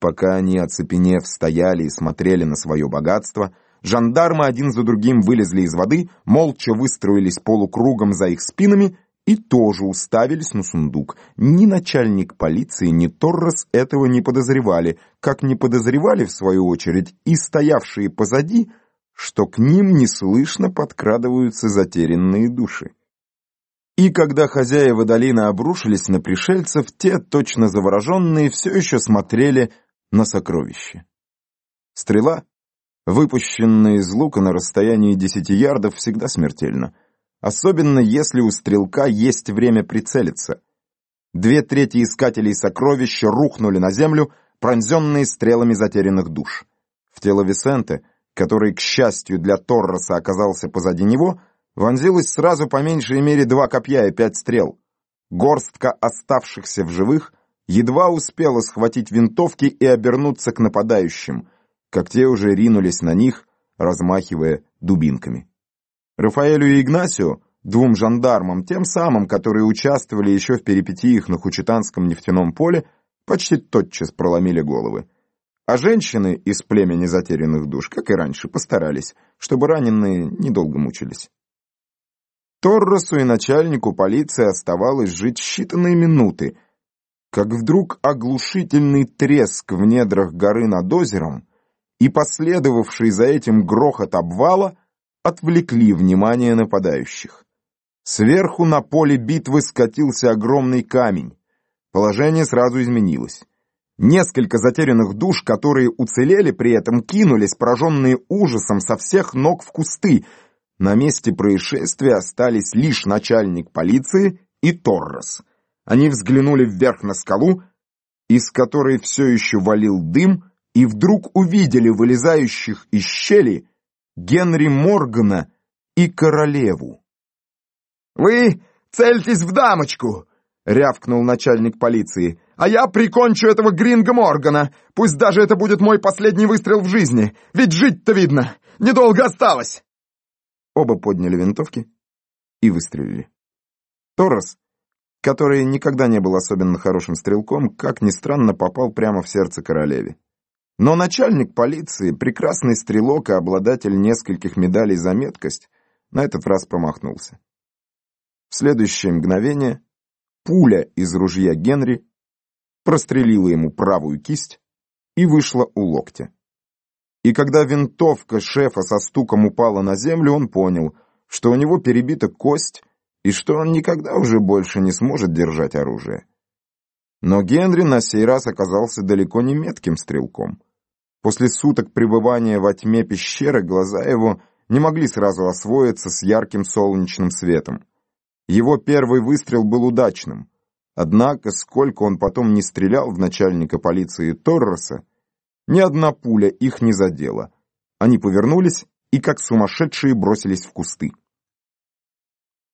Пока они, оцепенев, стояли и смотрели на свое богатство, жандармы один за другим вылезли из воды, молча выстроились полукругом за их спинами и тоже уставились на сундук. Ни начальник полиции, ни Торрес этого не подозревали, как не подозревали, в свою очередь, и стоявшие позади, что к ним неслышно подкрадываются затерянные души. И когда хозяева долины обрушились на пришельцев, те, точно завороженные, все еще смотрели на сокровище. Стрела, выпущенная из лука на расстоянии десяти ярдов, всегда смертельна. Особенно если у стрелка есть время прицелиться. Две трети искателей сокровища рухнули на землю, пронзенные стрелами затерянных душ. В тело Висенте, который, к счастью для Торроса, оказался позади него, вонзилось сразу по меньшей мере два копья и пять стрел. Горстка оставшихся в живых едва успела схватить винтовки и обернуться к нападающим, как те уже ринулись на них, размахивая дубинками. Рафаэлю и Игнасио, двум жандармам, тем самым, которые участвовали еще в перипетиях на Хучитанском нефтяном поле, почти тотчас проломили головы. А женщины из племени затерянных душ, как и раньше, постарались, чтобы раненые недолго мучились. Торросу и начальнику полиции оставалось жить считанные минуты, как вдруг оглушительный треск в недрах горы над озером и последовавший за этим грохот обвала отвлекли внимание нападающих. Сверху на поле битвы скатился огромный камень. Положение сразу изменилось. Несколько затерянных душ, которые уцелели при этом, кинулись, пораженные ужасом, со всех ног в кусты, на месте происшествия остались лишь начальник полиции и Торрес. Они взглянули вверх на скалу, из которой все еще валил дым, и вдруг увидели вылезающих из щели Генри Моргана и королеву. «Вы цельтесь в дамочку!» — рявкнул начальник полиции. «А я прикончу этого Гринга Моргана! Пусть даже это будет мой последний выстрел в жизни! Ведь жить-то видно! Недолго осталось!» Оба подняли винтовки и выстрелили. Торрес, который никогда не был особенно хорошим стрелком, как ни странно, попал прямо в сердце королеве. Но начальник полиции, прекрасный стрелок и обладатель нескольких медалей за меткость, на этот раз промахнулся. В следующее мгновение пуля из ружья Генри прострелила ему правую кисть и вышла у локтя. И когда винтовка шефа со стуком упала на землю, он понял, что у него перебита кость и что он никогда уже больше не сможет держать оружие. Но Генри на сей раз оказался далеко не метким стрелком. После суток пребывания во тьме пещеры глаза его не могли сразу освоиться с ярким солнечным светом. Его первый выстрел был удачным, однако, сколько он потом не стрелял в начальника полиции Торроса, ни одна пуля их не задела. Они повернулись и как сумасшедшие бросились в кусты.